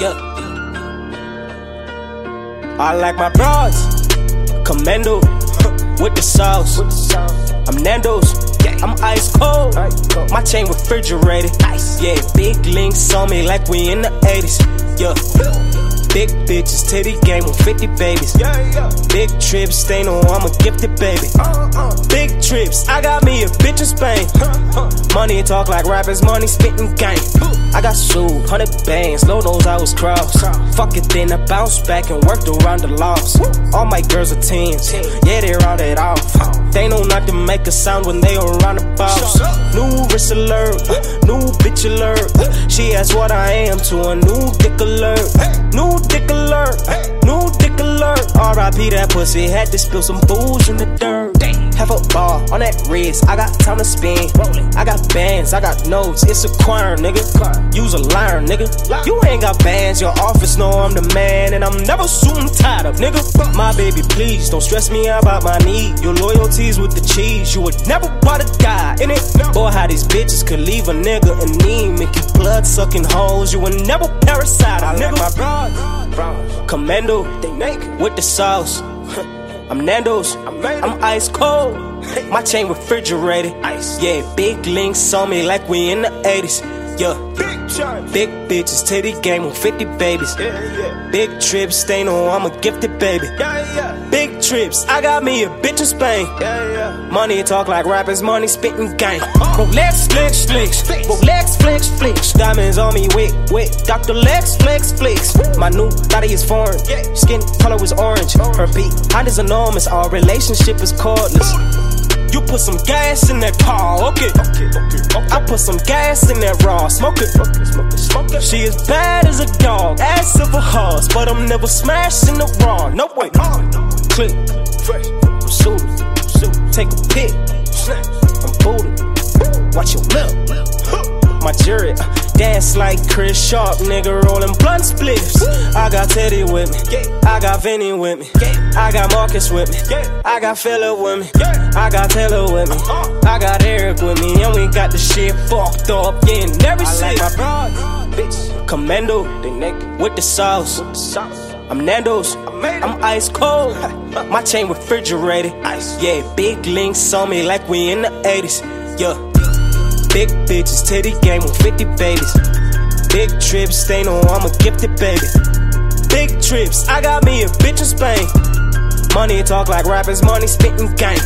Yeah. I like my broads. Commando with the sauce. I'm Nando's. I'm ice cold. My chain refrigerated. Yeah, big links on me like we in the 80s. Yeah. Big bitches, titty game with 50 babies. Big trips, stay no, I'm a gifted baby. Big trips, I got me a bitch in Spain. Money talk like rappers, money spitting game. I got sued, hundred bands, Lord knows I was crossed. Fuck it, then I bounced back and worked around the loss. All my girls are tens, yeah, they're all that off. They know not to make a sound when they around the boss. New wrist alert, new bitch alert. She asked what I am to a new dick alert. New dick alert, new dick alert. RIP that pussy, had to spill some booze in the dirt. Have a bar on that wrist, I got time to spend. I got bands, I got notes, it's a choir, nigga. Use a liar, nigga. You ain't got bands, your office know I'm the man, and I'm never soon tired of, nigga. My baby, please don't stress me out about my need. Your loyalties with the cheese, you would never want to die in it. Boy, how these bitches could leave a nigga in need, make you blood sucking hoes. You would never parasite, a nigga. My broad, commando, they naked with the sauce. I'm Nando's, I'm ice cold. My chain refrigerated. Ice. Yeah, big links on me like we in the 80s. Yeah, big bitches, titty game with 50 babies. Big trips, stay no, I'm a gifted baby. Big trips, I got me a bitch in Spain. Money talk like rappers, money spitting gang. Rolex flex flex, Rolex flex flex. Diamonds on me, wet wet. Dr. Lex flex flex. My new body is foreign, skin color is orange. Her beat height is enormous, our relationship is cordless. You put some gas in that car, okay? Put some gas in that raw, smoke it. smoke it smoke it She is bad as a dog, ass of a horse, but I'm never smashing the raw. No way. Click, fresh, I'm shooting, shoot, take a pic, I'm booted. Watch your lip. My jury, uh, dance like Chris Sharp, nigga rolling blunt spliffs. I got Teddy with me, I got Vinny with me, I got Marcus with me, I got Phillip with me, I got Taylor with me, I got Eric with me, and we got the shit fucked up, yeah, in every city. Like my broad, bitch, commando, they naked with the sauce. I'm Nando's, I'm ice cold. My chain refrigerated. Ice. Yeah, big links on me like we in the 80s. Yeah. Big bitches, titty game with 50 babies. Big trips, stay no, I'm a gifted baby. Big trips, I got me a bitch in Spain. Money talk like rappers, money spitting gang.